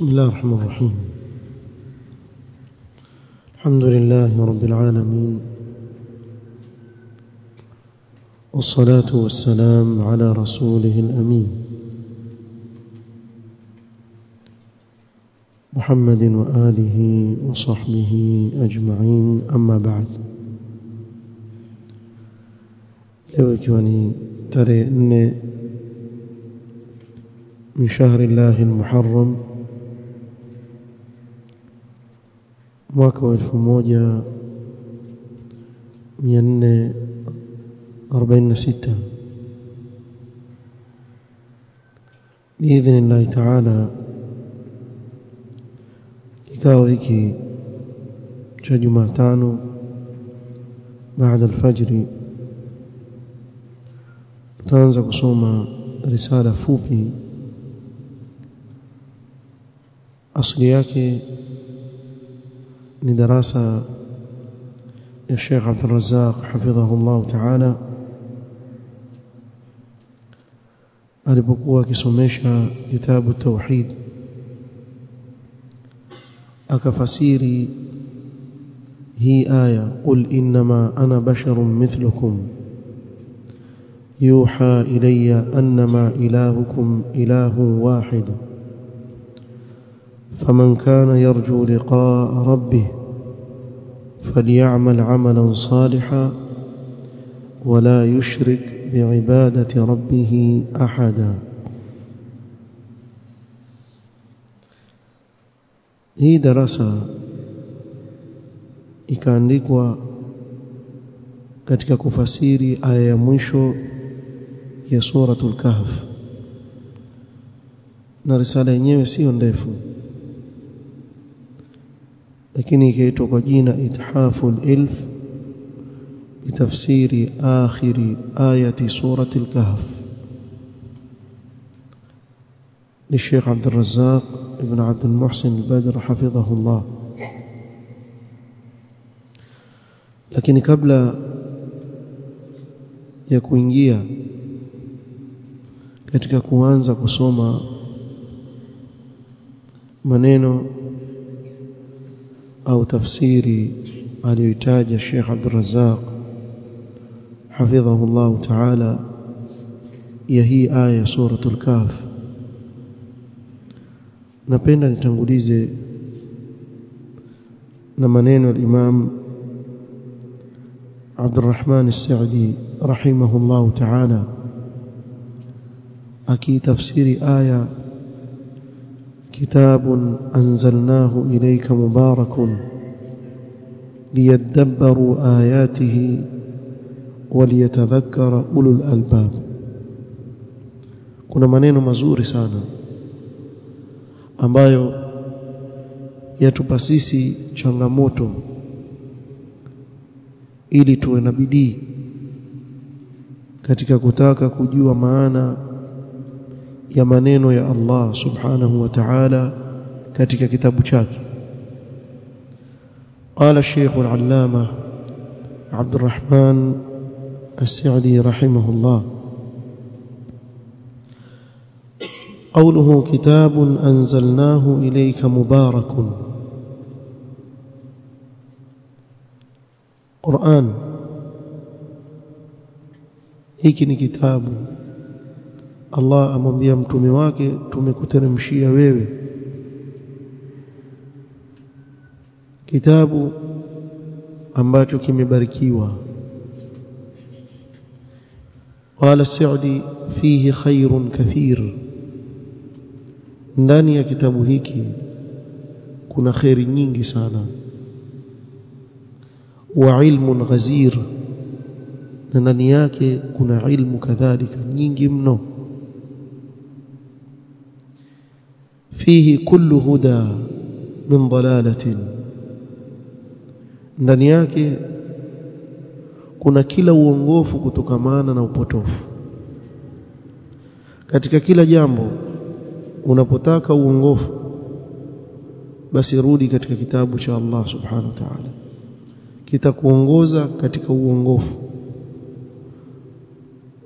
بسم الله الرحمن الرحيم. الحمد لله رب العالمين. والصلاة والسلام على رسوله الأمين. محمد وآله وصحبه أجمعين. أما بعد. leo ikiwa ni tarehe nne min shahri mwaka wa elfu moja mia nne arobaini na sita biidhni llahi taala kikao hiki cha jumatano baada alfajri tutaanza kusoma risala fupi asili yake لدراسة الشيخ عبد الرزاق حفظه الله تعala alipokuwa akisomesha kitabu tauhid akafasiri hii aya qul inma ana basharun mithlukum yuha ilayya annama ilahukum ilahu wahidun فمن كان يرجو لقاء ربه فليعمل عملا صالحا ولا يشرك بعبادة ربه أحدا. هي درسة كان لقوى katika kufasiri aya ya mwisho ya suratul kahf. Na لكن يكيتو كجينا إتحاف الإلف بتفسير آخر آية سورة الكهف للشيخ عبد الرزاق ابن عبد المحسن البدر حفظه الله لكن قبل يا كوينجيا katika kuanza kusoma maneno au tafsiri aliyoitaja Sheikh Abdul Razzaq hafidhahu Ta'ala ya hii aya suratul Kahf. Napenda nitangulize na maneno ya Imam Abdurrahman as-Sa'di rahimahullah ta'ala akitafsiri aya كتاب أنزلناه إليك مبارك ليدبروا آياته وليتذكر أولو الألباب kuna maneno mazuri sana ambayo yatupa sisi changamoto ili tuwe na bidii katika kutaka kujua maana ya maneno ya Allah subhanahu wa ta'ala katika kitabu chake. قال الشيخ العلامة عبد الرحمن السعدي رحمه الله قوله كتاب أنزلناه إليك مبارك قرآن ni kitabu Allah amwambia mtume wake tumekuteremshia wewe kitabu ambacho kimebarikiwa قال السعدي فيه خير كثير ndani ya kitabu hiki kuna khairi nyingi sana wa ilmun ghazir na ndani yake kuna ilmu kadhalika nyingi mno fihi kullu huda min dalalatin. Ndani yake kuna kila uongofu kutokamana na upotofu. Katika kila jambo unapotaka uongofu basi rudi katika kitabu cha Allah subhanahu wa ta'ala. Kitakuongoza katika uongofu.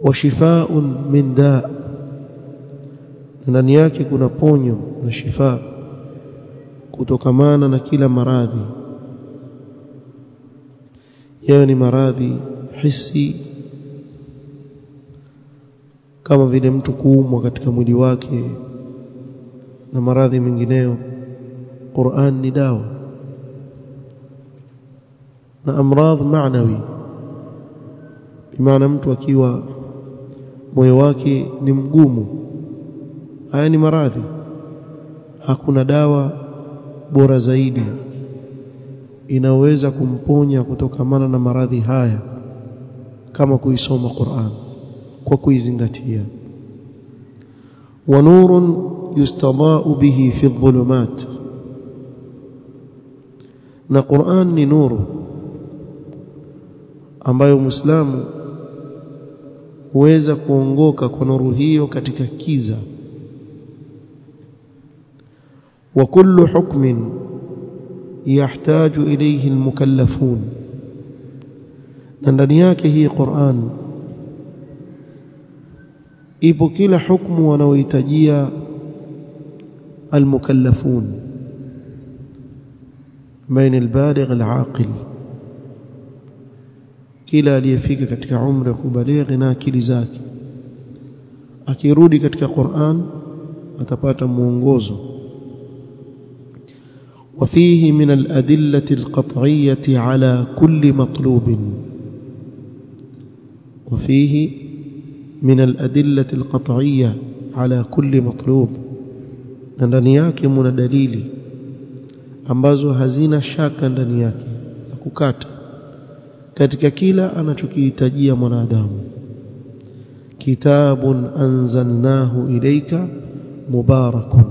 Wa shifaa min daa' da' ndani yake kuna ponyo na shifa kutokamana na kila maradhi. Yayo ni maradhi hisi kama vile mtu kuumwa katika mwili wake na maradhi mengineyo. Qur'an ni dawa na amradh maanawi bimaana mtu akiwa moyo wake ni mgumu haya ni maradhi. Hakuna dawa bora zaidi. Inaweza kumponya kutokamana na maradhi haya kama kuisoma Qur'an kwa kuizingatia. Wa nurun yustadau bihi fi dhulumat na Qur'an ni nuru ambayo Muislamu huweza kuongoka kwa nuru hiyo katika kiza وكل حكم يحتاج إليه المكلفون. ننرياك هي قرآن. إبو كل حكم ونويتجي المكلفون. من البالغ العاقل. كلا ليفيك كتك عمرك بليغنا كل ذاك أكيرودي كتك قرآن أتباتا مونغوزو. وفيه من الأدلة القطعية على كل مطلوب وفيه من الأدلة القطعية على كل مطلوب ndani yake muna dalili ambazo hazina shaka ndani yake za kukata katika kila anachokihitajia mwanadamu kitabun anzalnahu ilayka mubarakun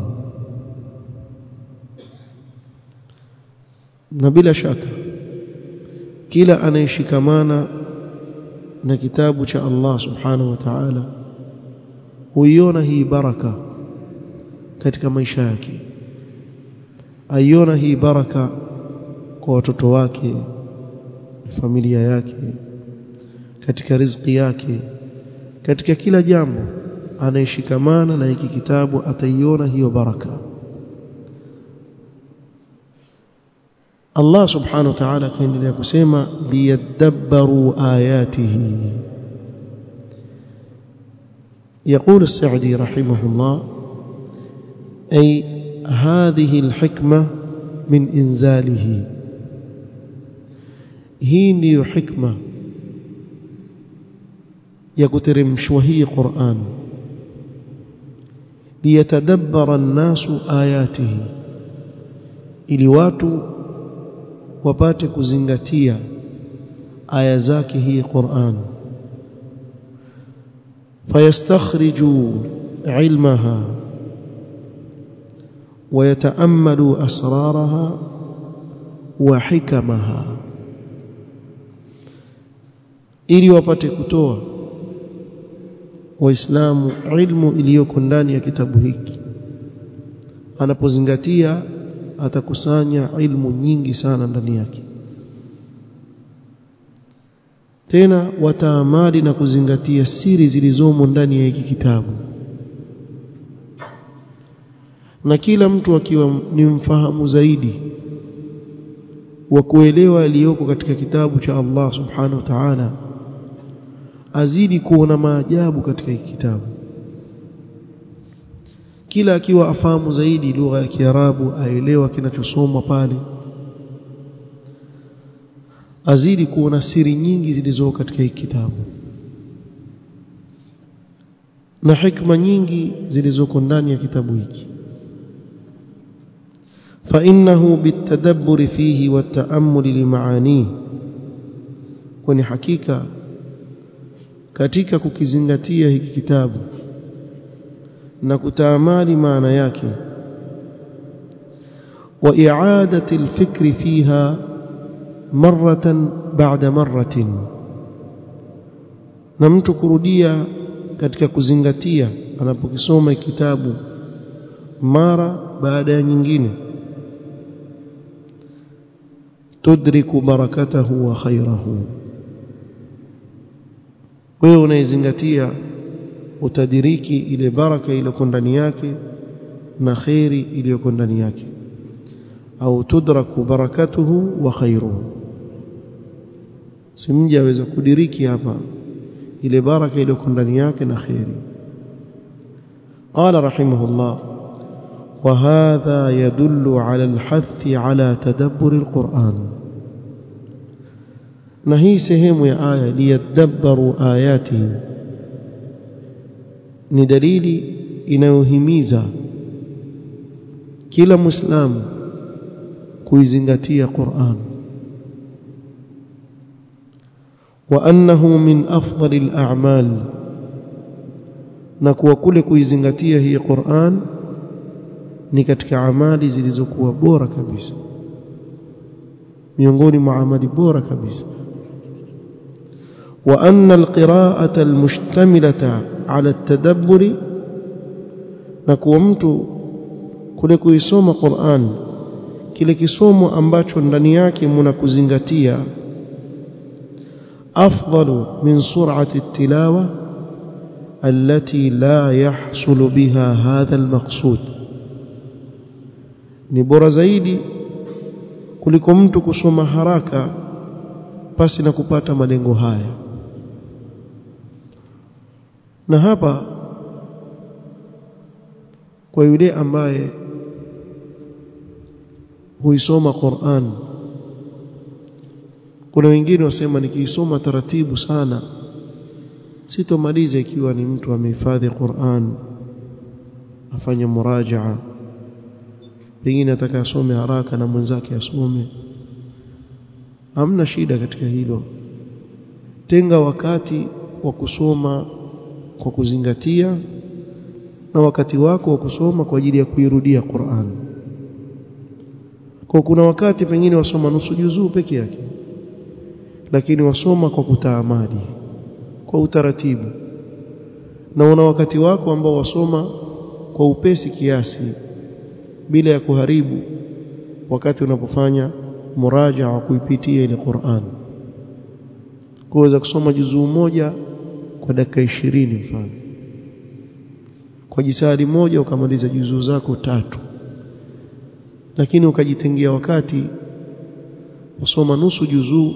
na bila shaka kila anayeshikamana na kitabu cha Allah subhanahu wa ta'ala huiona hii baraka katika maisha yake. Aiona hii baraka kwa watoto wake familia yake katika riziki yake katika kila jambo. Anayeshikamana na hiki kitabu ataiona hiyo baraka الله سبحانه وتعالى كيندelea kusema ليدبروا آياته. يقول السعدي رحمه الله أي هذه الحكمة من إنزاله. هي نيو حكمة. يكترمشوا هي قرآن. ليتدبر الناس آياته. ili watu wapate kuzingatia aya zake hii Qur'an fayastakhriju ilmaha ويتأملوا أسرارها وحكمها ili wapate kutoa waislamu ilmu iliyoko ndani ya kitabu hiki anapozingatia atakusanya ilmu nyingi sana ndani yake. Tena wataamali na kuzingatia siri zilizomo ndani ya hiki kitabu. Na kila mtu akiwa ni mfahamu zaidi wa kuelewa aliyoko katika kitabu cha Allah subhanahu wa ta'ala azidi kuona maajabu katika hiki kitabu kila akiwa afahamu zaidi lugha ya Kiarabu aelewa kinachosomwa pale azidi kuona siri nyingi zilizoko katika hiki kitabu na hikma nyingi zilizoko ndani ya kitabu hiki فإنه بالتدبر فيه والتأمل لمعانيه kwani hakika katika kukizingatia hiki kitabu na kutaamali maana yake i'adati alfikri fiha maratan ba'da marratin na mtu kurudia katika kuzingatia anapokisoma kitabu mara baada ya nyingine tudriku barakatahu wa khairahu wewe unaizingatia utadiriki ile baraka iliyoko ndani yake na khairi iliyoko ndani yake au tudraku barakatuhu wa khairuhu simja aweza kudiriki hapa ile baraka iliyoko ndani yake na khairi قال رحمه الله وهذا يدل على الحث على تدبر القرآن na hii sehemu ya aya liyadabbaru ayatihi ni dalili inayohimiza kila muislamu kuizingatia Qur'an. Wa annahu min afdali al-a'mal na kuwa kule kuizingatia hii Qur'an ni katika amali zilizokuwa bora kabisa miongoni mwa amali bora kabisa. Wa anna al-qira'ata المشتملة على التدبر نكو mtu kule kuisoma Qur'an kile kisomo ambacho ndani yake mna kuzingatia afdalu min sur'ati at-tilawa التي لا يحصل بها هذا المقصود ni bora zaidi kuliko mtu kusoma haraka pasi na kupata malengo haya na hapa kwa yule ambaye huisoma Qur'an kuna wengine wasema nikiisoma taratibu sana sitomaliza ikiwa ni mtu amehifadhi Qur'an afanye murajaa. Pengine ataka asome haraka na mwenzake asome. Hamna shida katika hilo. Tenga wakati wa kusoma kwa kuzingatia na wakati wako wa kusoma kwa ajili ya kuirudia Qur'an. Kwa kuna wakati pengine wasoma nusu juzuu peke yake lakini wasoma kwa kutaamadi kwa utaratibu. Na una wakati wako ambao wasoma kwa upesi kiasi bila ya kuharibu wakati unapofanya muraja wa kuipitia ile Qur'an. Kuweza kusoma juzuu moja kwa dakika ishirini mfano. Kwa jisahari moja ukamaliza juzuu zako tatu. Lakini ukajitengia wakati usoma nusu juzuu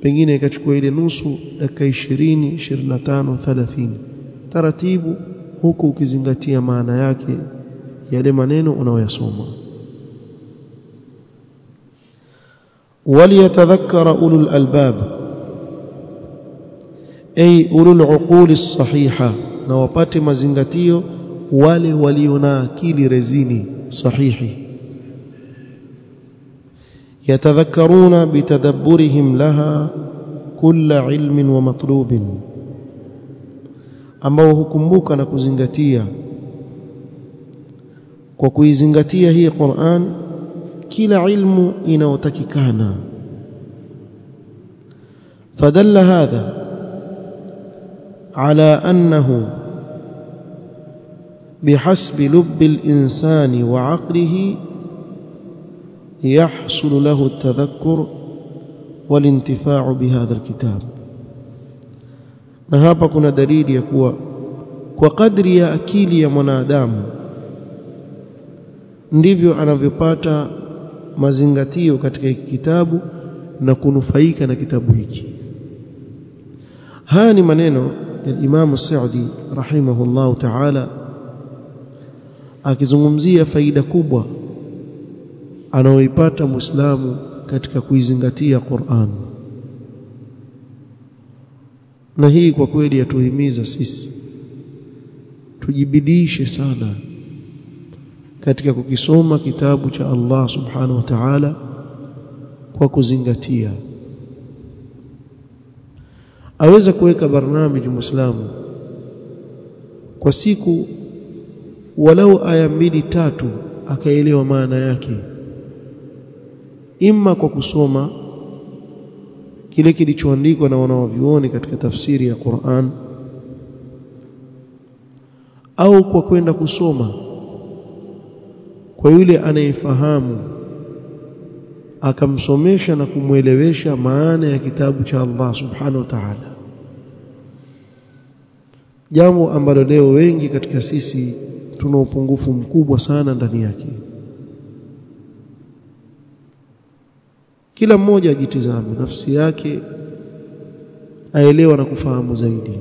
pengine ikachukua ile nusu dakika ishirini ishirini na tano thalathini taratibu huku ukizingatia maana yake yale maneno unaoyasoma waliyatadhakkara ulul albab ay ulul uquli sahiha na wapate mazingatio wale walio akili rezini sahihi. Yatadhakkaruna bitadabburihim laha kulla ilmin wa matlubin ambao hukumbuka na kuzingatia. Kwa kuizingatia hii Qur'an kila ilmu inayotakikana fadalla hadha على أنه بحسب لب الإنسان وعقله يحصل له التذكر والانتفاع بهذا الكتاب na hapa kuna dalili ya kuwa kwa kadri ya akili ya mwanadamu ndivyo anavyopata mazingatio katika hiki kitabu na kunufaika na kitabu hiki haya ni maneno ya السعدي رحمه الله تعالى akizungumzia faida kubwa anaoipata Muislamu katika kuizingatia Qur'an. Na hii kwa kweli yatuhimiza sisi tujibidishe sana katika kukisoma kitabu cha Allah subhanahu wa ta'ala kwa kuzingatia aweza kuweka barnamiji muislamu kwa siku walau aya mbili tatu akaelewa maana yake. Imma kwa kusoma kile kilichoandikwa na wanaovioni katika tafsiri ya Qur'an au kwa kwenda kusoma kwa yule anayefahamu akamsomesha na kumwelewesha maana ya kitabu cha Allah subhanahu wa ta'ala. Jambo ambalo leo wengi katika sisi tuna upungufu mkubwa sana ndani yake. Kila mmoja ajitizame nafsi yake aelewa na kufahamu zaidi.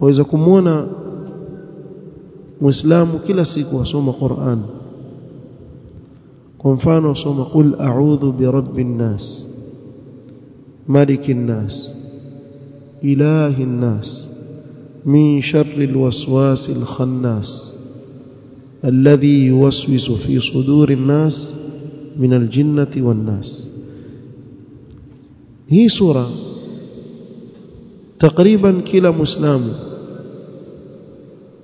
Waweza kumwona muislamu kila siku asoma Qur'an kwa mfano asoma qul a'udhu birabbin nas malikin nas ilahin nas min sharri alwaswasil khannas alladhi yuwaswisu fi sudurin nas min aljinnati wan nas hii sura takriban kila muislamu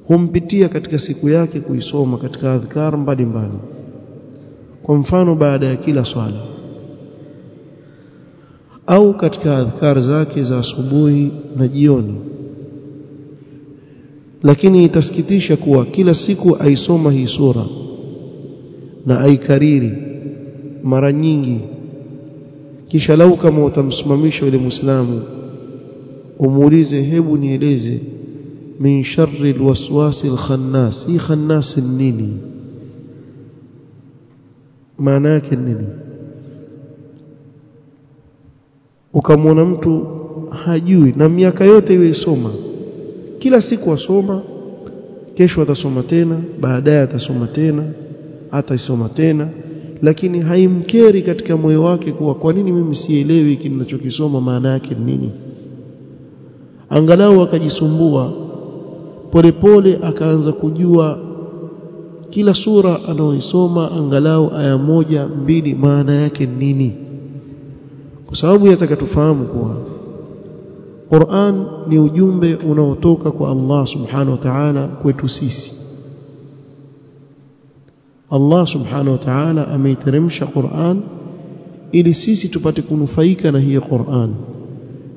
humpitia katika siku yake kuisoma katika adhkar mbalimbali kwa mfano baada ya kila swala. Au katika adhkar zake za asubuhi na jioni. Lakini itasikitisha kuwa kila siku aisoma hii sura na aikariri mara nyingi. Kisha lau kama utamsimamisha yule muislamu umuulize hebu nieleze min sharri alwaswasi alkhannas hii khannas nini maana yake nini? Ukamwona mtu hajui na miaka yote iwe isoma. Kila siku asoma kesho atasoma tena baadaye atasoma tena ataisoma tena lakini haimkeri katika moyo wake kuwa kwa nini mimi sielewi hiki ninachokisoma? Maana yake nini? Angalau akajisumbua polepole akaanza kujua kila sura anaoisoma angalau aya moja mbili maana yake nini? Kwa sababu yataka tufahamu kuwa Qur'an ni ujumbe unaotoka kwa Allah subhanahu wa ta'ala kwetu sisi. Allah subhanahu wa ta'ala ameiteremsha Qur'an ili sisi tupate kunufaika na hiyo Qur'an.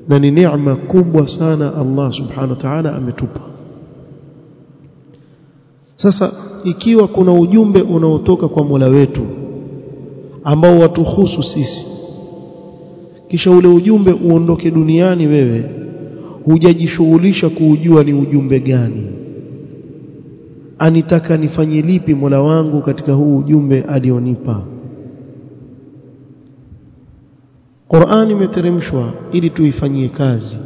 Na ni neema kubwa sana Allah subhanahu wa ta'ala ametupa sasa ikiwa kuna ujumbe unaotoka kwa Mola wetu ambao watuhusu sisi kisha ule ujumbe uondoke duniani wewe hujajishughulisha kuujua ni ujumbe gani. Anitaka nifanye lipi Mola wangu katika huu ujumbe alionipa? Qur'an imeteremshwa ili tuifanyie kazi.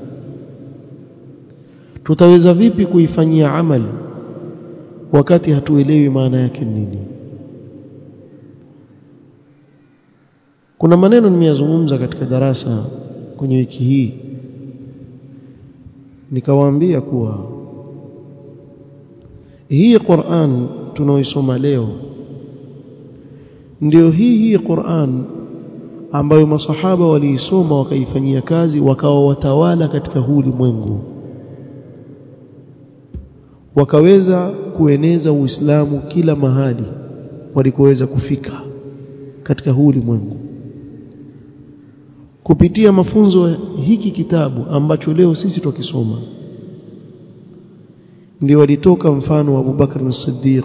Tutaweza vipi kuifanyia amali wakati hatuelewi maana yake nini. Kuna maneno nimeyazungumza katika darasa kwenye wiki hii. Nikawaambia kuwa hii Qur'an tunaoisoma leo ndio hii hii Qur'an ambayo masahaba waliisoma wakaifanyia kazi wakawa watawala katika huu ulimwengu. Wakaweza kueneza Uislamu kila mahali walikoweza kufika katika huu ulimwengu. Kupitia mafunzo hiki kitabu ambacho leo sisi tukisoma ndio walitoka mfano wa Abubakar as-Siddiq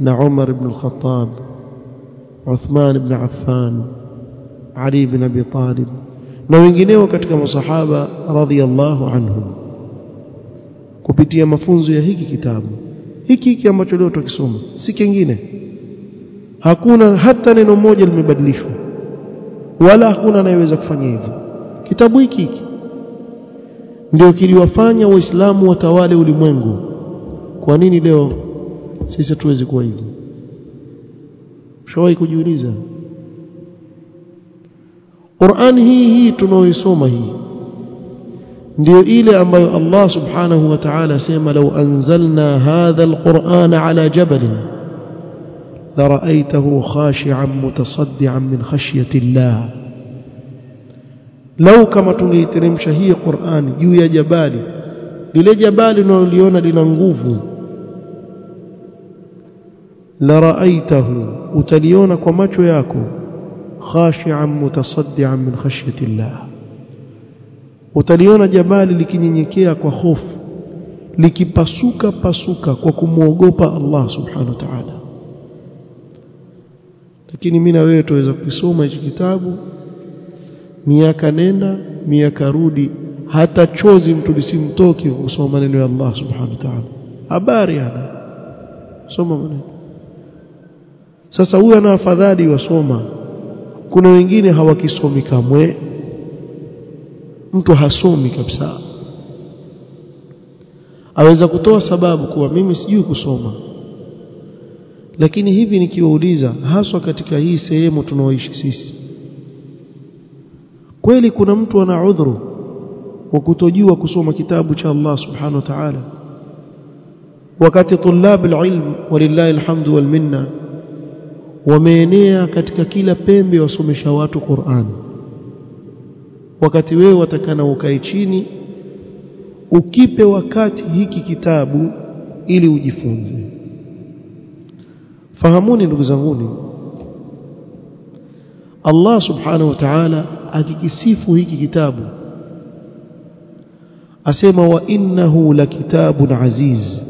na Umar ibn al-Khattab Uthman ibn Affan Ali ibn Abi Talib na wengineo katika masahaba radhiyallahu anhum kupitia mafunzo ya hiki kitabu. Hiki hiki ambacho leo tukisoma si kingine. Hakuna hata neno moja limebadilishwa. Wala hakuna anayeweza kufanya hivyo. Kitabu hiki hiki ndio kiliwafanya waislamu watawale ulimwengu. Kwa nini leo sisi hatuwezi kuwa hivyo shawahi kujiuliza? Qur'an hii hii tunaoisoma hii ndio ile ambayo Allah subhanahu wa ta'ala sema law anzalna hadha alqur'ana ala jabalin لرأيته خاشعا متصدعا من خشية الله لو كما tungeiteremsha hii Qur'an juu ya jabali lile jabali unaloliona lina nguvu ra'aitahu utaliona kwa macho yako khashi'an mutasaddian min khashyati Allah utaliona jabali likinyenyekea kwa hofu likipasuka pasuka kwa kumwogopa Allah subhanahu wa ta'ala. Lakini mimi na wewe tuweza kusoma hichi kitabu miaka nenda miaka rudi hata chozi mtu lisimtoki kusoma maneno ya Allah subhanahu wa ta'ala. Habari ana? Soma maneno. Sasa huyu ana afadhali wasoma. Kuna wengine hawakisomi kamwe mtu hasomi kabisa. Aweza kutoa sababu kuwa mimi sijui kusoma. Lakini hivi nikiwauliza haswa katika hii sehemu tunaoishi sisi. Kweli kuna mtu ana udhuru wa kutojua kusoma kitabu cha Allah subhanahu wa ta'ala? Wakati tulab alilm walillahi alhamdu walminna wameenea katika kila pembe wasomesha watu Qur'an wakati wewe watakana ukae chini ukipe wakati hiki kitabu ili ujifunze. Fahamuni ndugu zanguni Allah subhanahu wa ta'ala akikisifu hiki kitabu asema wa innahu lakitabun aziz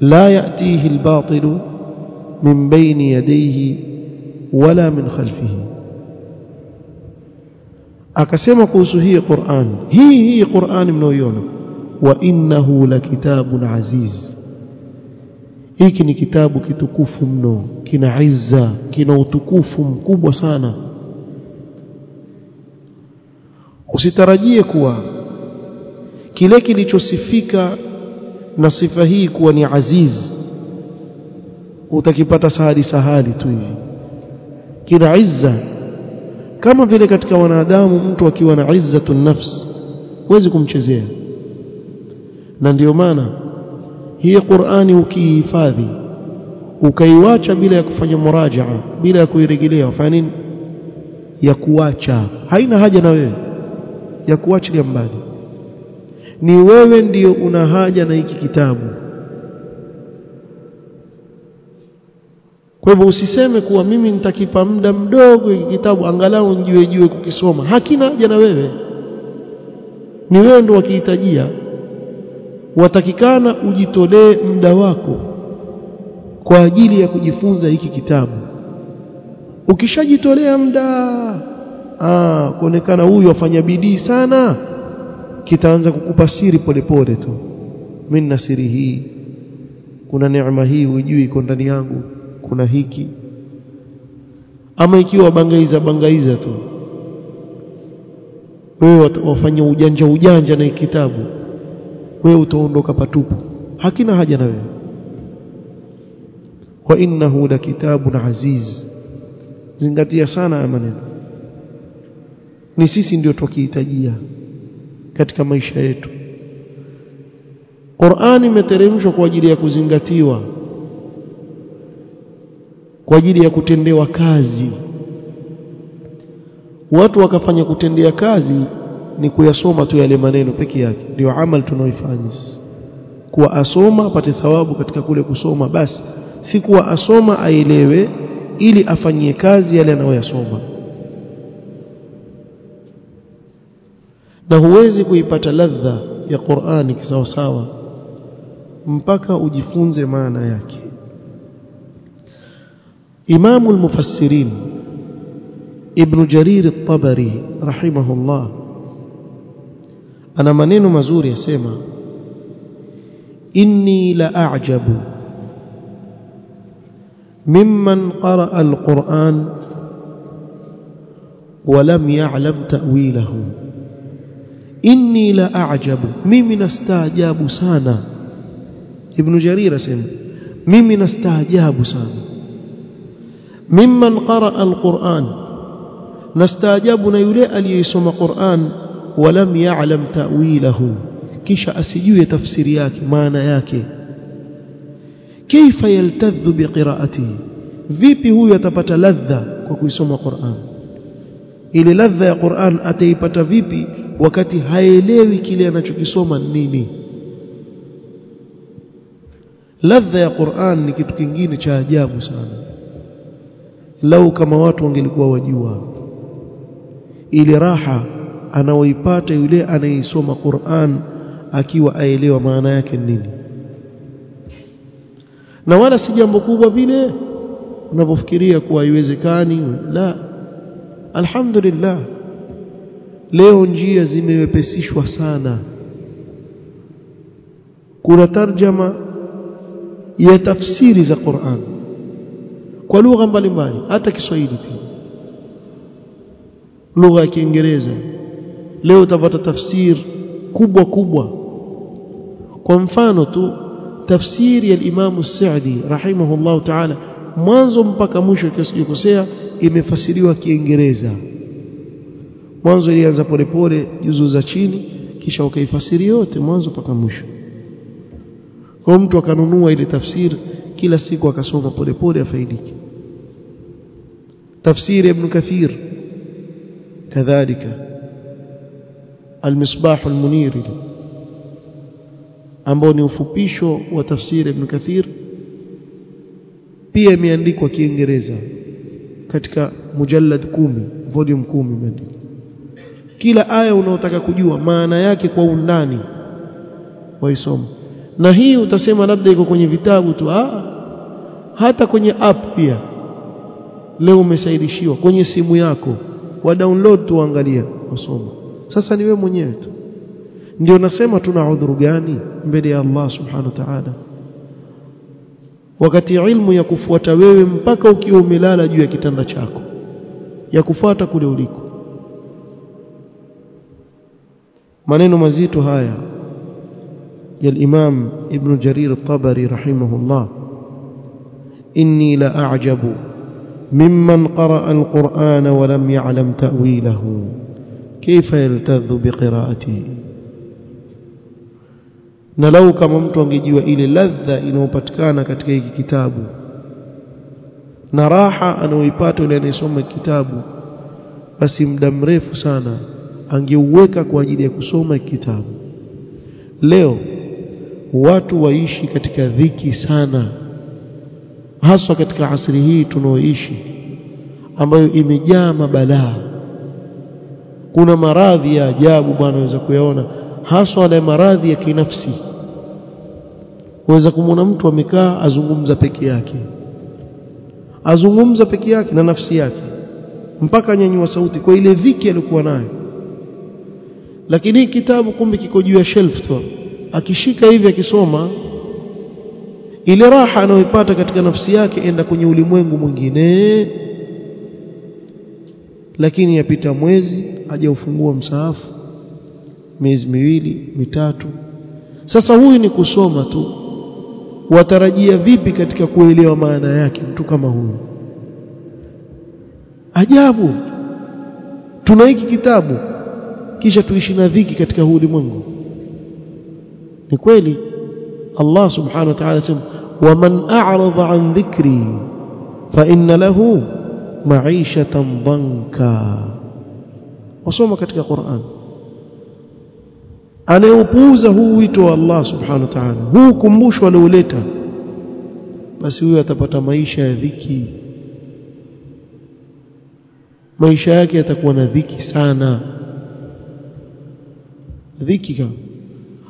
la yatihi albatil min bayni yadayhi wala min khalfihi akasema kuhusu hii Qur'an hii hii Qur'an mnaoiona wa innahu lakitabun aziz. Hiki ni kitabu kitukufu mno kina izza kina utukufu mkubwa sana. Usitarajie kuwa kile kilichosifika na sifa hii kuwa ni aziz utakipata sahali sahali tu hivi. Kina izza kama vile katika wanadamu mtu akiwa na izzatu nafs huwezi kumchezea. Na ndiyo maana hii Qur'ani ukihifadhi ukaiwacha bila ya kufanya murajaa bila ya kuirejelea ufanya nini? Ya kuacha. Haina haja na wewe. Ya kuachilia mbali. Ni wewe ndiyo una haja na hiki kitabu kwa hivyo usiseme kuwa mimi nitakipa muda mdogo hiki kitabu angalau njue jue kukisoma. Hakina haja na wewe. Ni wewe ndo wakihitajia. Watakikana ujitolee muda wako kwa ajili ya kujifunza hiki kitabu. Ukishajitolea muda ah kuonekana huyu afanya bidii sana kitaanza kukupa siri polepole tu. Mimi nina siri hii kuna neema hii hujui iko ndani yangu kuna hiki. Ama ikiwa bangaiza bangaiza tu. Wewe wafanya ujanja ujanja na kitabu. Wewe utaondoka patupu. Hakina haja na wewe. Wa innahu la kitabun aziz. Zingatia sana maneno. Ni sisi ndio tukihitajia katika maisha yetu. Qur'ani imeteremshwa kwa ajili ya kuzingatiwa kwa ajili ya kutendewa kazi. Watu wakafanya kutendea kazi ni kuyasoma tu yale maneno peke yake. Ndio amal tunaoifanya kuwa asoma apate thawabu katika kule kusoma basi. Si kuwa asoma aelewe ili afanyie kazi yale anayoyasoma. Na huwezi kuipata ladha ya Qur'ani kisawasawa mpaka ujifunze maana yake إمام المفسرين ابن جرير الطبري رحمه الله. أنا منين مزور يا سيما؟ إني لأعجب ممن قرأ القرآن ولم يعلم تأويله. إني لأعجب. ممن نستعجب سانا؟ ابن جرير سيما ممن نستعجب سانا؟ Mimman qara'a alquran. Nastaajabu na yule aliyeisoma Qur'an walam ya'lam ta'wilahu. Kisha asijue tafsiri yake maana yake. Kaifa yaltadhu biqira'atihi vipi huyu atapata ladha kwa kuisoma Qur'an? Ile ladha ya Qur'an ataipata vipi wakati haelewi kile anachokisoma nini? Ladha ya Qur'an ni kitu kingine cha ajabu sana lau kama watu wangelikuwa wajua. Ile raha anaoipata yule anayeisoma Qur'an akiwa aelewa maana yake nini. Na wala si jambo kubwa vile unavyofikiria kuwa haiwezekani. La alhamdulillah leo njia zimewepesishwa sana. Kuna tarjama ya tafsiri za Qur'an kwa lugha mbalimbali hata Kiswahili pia. Lugha ya Kiingereza. Leo utapata tafsir kubwa kubwa. Kwa mfano tu tafsiri ya Imam Sa'di rahimahullahu ta'ala mwanzo mpaka mwisho kisijukosea imefasiriwa Kiingereza. Mwanzo ilianza polepole juzu za chini kisha ukaifasiri yote mwanzo mpaka mwisho. Kwa mtu akanunua ile tafsiri kila siku akasoma polepole afaidike tafsiri ibn kathir kadhalika المصباح المنير ambao ni ufupisho wa tafsiri ibn kathir pia imeandikwa kiingereza katika mujallad kumi volume kumi imeandikwa kila aya unaotaka kujua maana yake kwa undani waisoma na hii utasema labda iko kwenye vitabu tu ah hata kwenye app pia. Leo umesaidishiwa kwenye simu yako wa download tu angalia wasoma sasa ni wewe mwenyewe tu. Ndio nasema tuna udhuru gani mbele ya Allah subhanahu wa ta'ala? Wakati ilmu ya kufuata wewe mpaka ukiwa umelala juu ya kitanda chako ya kufuata kule uliko. Maneno mazito haya al-Imam Ibn Jarir al-Tabari rahimahullah inni la a'jabu mimman qara'a al-Qur'ana wa lam ya'lam ta'wilahu. Kayfa yaltadhu biqira'atihi na lau kama mtu angejua ile ladha inayopatikana katika hiki kitabu na raha anayoipata yule anayesoma kitabu basi muda mrefu sana angeuweka kwa ajili ya kusoma kitabu. Leo watu waishi katika dhiki sana haswa katika asri hii tunaoishi ambayo imejaa mabalaa. Kuna maradhi ya ajabu bwana waweza kuyaona haswa wale maradhi ya kinafsi. Waweza kumwona mtu amekaa azungumza peke yake azungumza peke yake na nafsi yake mpaka nyanyua sauti kwa ile dhiki aliyokuwa nayo. Lakini hii kitabu kumbe kiko juu ya shelf tu akishika hivi akisoma ile raha anayoipata katika nafsi yake enda kwenye ulimwengu mwingine. Lakini yapita mwezi hajaufungua msaafu. Miezi miwili mitatu. Sasa huyu ni kusoma tu. Watarajia vipi katika kuelewa maana yake mtu kama huyu? Ajabu. Tuna hiki kitabu kisha tuishi na dhiki katika huu ulimwengu ni kweli. Allah subhanahu wa ta'ala sema waman a'rada an dhikri fa inna lahu ma'ishatan dhanka wasoma katika Qur'an. Anayeupuuza huu wito wa Allah subhanahu wa ta'ala huu kumbusho alioleta basi huyo atapata maisha ya dhiki. Maisha yake yatakuwa na dhiki sana. Dhiki kama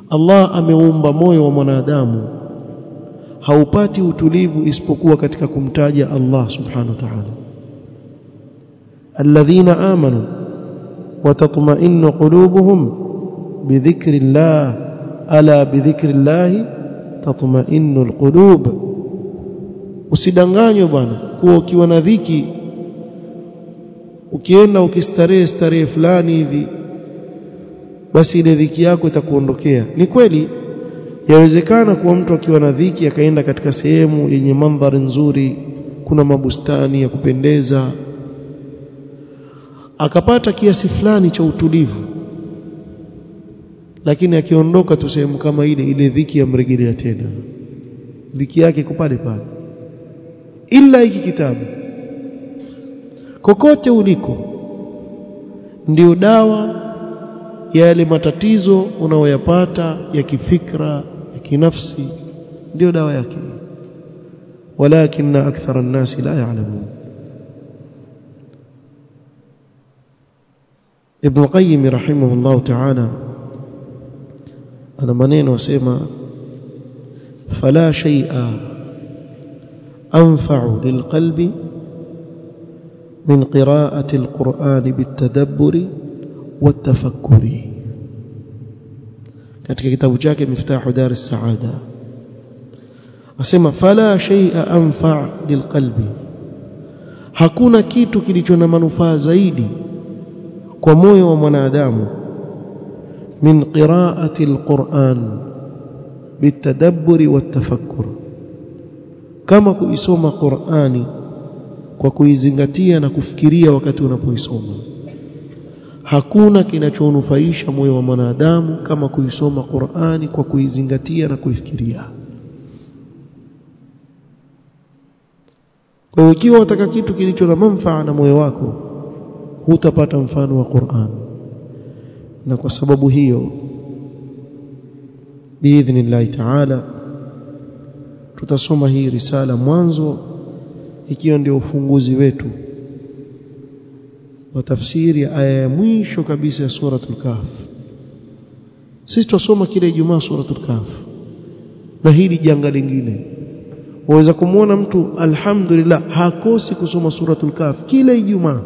Allah ameumba moyo wa mwanadamu. Haupati utulivu isipokuwa katika kumtaja Allah subhanahu wa ta'ala. Alladhina amanu watatma'innu qulubuhum bidhikri Allah ala bidhikri Allah tatma'innu alqulub. Usidanganywe bwana kuwa ukiwa na dhiki ukienda ukistarehe starehe fulani hivi basi ile dhiki yako itakuondokea. Ni kweli yawezekana kuwa mtu akiwa na dhiki akaenda katika sehemu yenye mandhari nzuri kuna mabustani ya kupendeza akapata kiasi fulani cha utulivu lakini akiondoka tu sehemu kama ile ile dhiki yamrejelea tena. Dhiki yake iko pale pale. Ila hiki kitabu. Kokote uliko ndio dawa yale matatizo unaoyapata ya kifikra ya kinafsi ndio dawa yake. Walakinna akthara an-nasi la ya'lamun. Ibn Qayyim rahimahullah ta'ala ana maneno asema fala shay'a anfa'u lilqalbi min qira'ati alqur'ani bitadabburi والتفكر katika kitabu chake miftahu dar as-saada asema fala shay'a anfa' lilqalbi hakuna kitu kilicho na manufaa zaidi kwa moyo wa mwanadamu min qiraati alquran bitadabburi watafakkur kama kuisoma Qur'ani kwa kuizingatia na kufikiria wakati unapoisoma hakuna kinachonufaisha moyo wa mwanadamu kama kuisoma Qur'ani kwa kuizingatia na kuifikiria. Kwa hiyo ikiwa wataka kitu kilicho na manufaa na moyo wako hutapata mfano wa Qur'an. Na kwa sababu hiyo biidhnillahi ta'ala tutasoma hii risala mwanzo ikiwa ndio ufunguzi wetu wa tafsiri ya aya ya mwisho kabisa ya suratul kahf. Sisi tusoma kila Ijumaa suratul kahf. Na hili janga lingine. Waweza kumwona mtu alhamdulillah hakosi kusoma suratul kahf kila Ijumaa.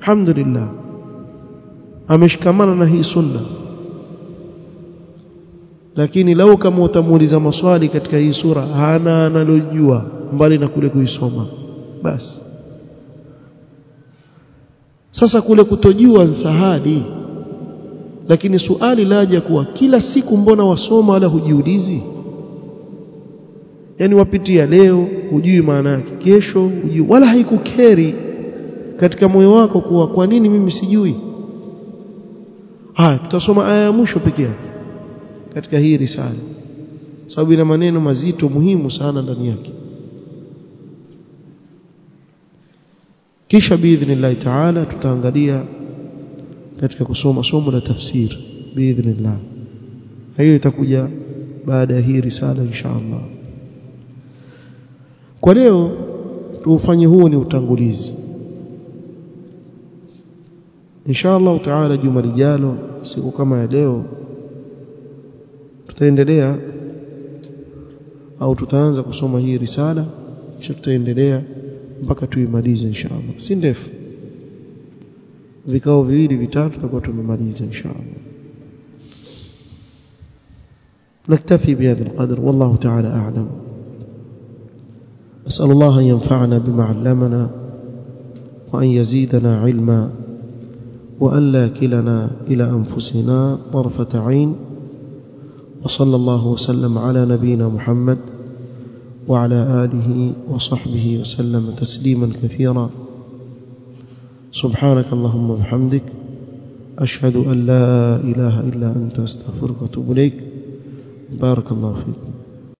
Alhamdulillah. Ameshikamana na hii sunna. Lakini lau kama utamuuliza maswali katika hii sura hana analojua mbali na kule kuisoma. Basi sasa kule kutojua sahadi. Lakini suali laja kuwa kila siku mbona wasoma wala hujiulizi? Yani wapitia leo hujui maana yake. Kesho hujui. Wala haikukeri katika moyo wako kuwa kwa nini mimi sijui? Haya tutasoma aya ya mwisho peke yake katika hii risala. Sababu ina maneno mazito muhimu sana ndani yake kisha biidhnillahi taala tutaangalia katika kusoma somo la tafsir biidhnillah. Hiyo itakuja baada ya hii risala insha Allah kwa leo tuufanye huo ni utangulizi. Inshaallah taala juma lijalo siku kama ya leo tutaendelea au tutaanza kusoma hii risala kisha tutaendelea mpaka tuimalize insha Allah si ndefu. Vikao viwili vitatu tutakuwa tumemaliza insha Allah نكتفي بهذا القدر والله تعالى أعلم أسأل الله أن ينفعنا بما علمنا وأن يزيدنا علما وأن لا كلنا إلى أنفسنا طرفة عين وصلى الله وسلم على نبينا محمد وعلى آله وصحبه وسلم تسليما كثيرا. سبحانك اللهم وبحمدك أشهد أن لا إله إلا أنت أستغفرك وأتوب إليك. بارك الله فيكم